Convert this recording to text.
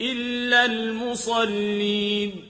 إِلَّا الْمُصَلِّينَ.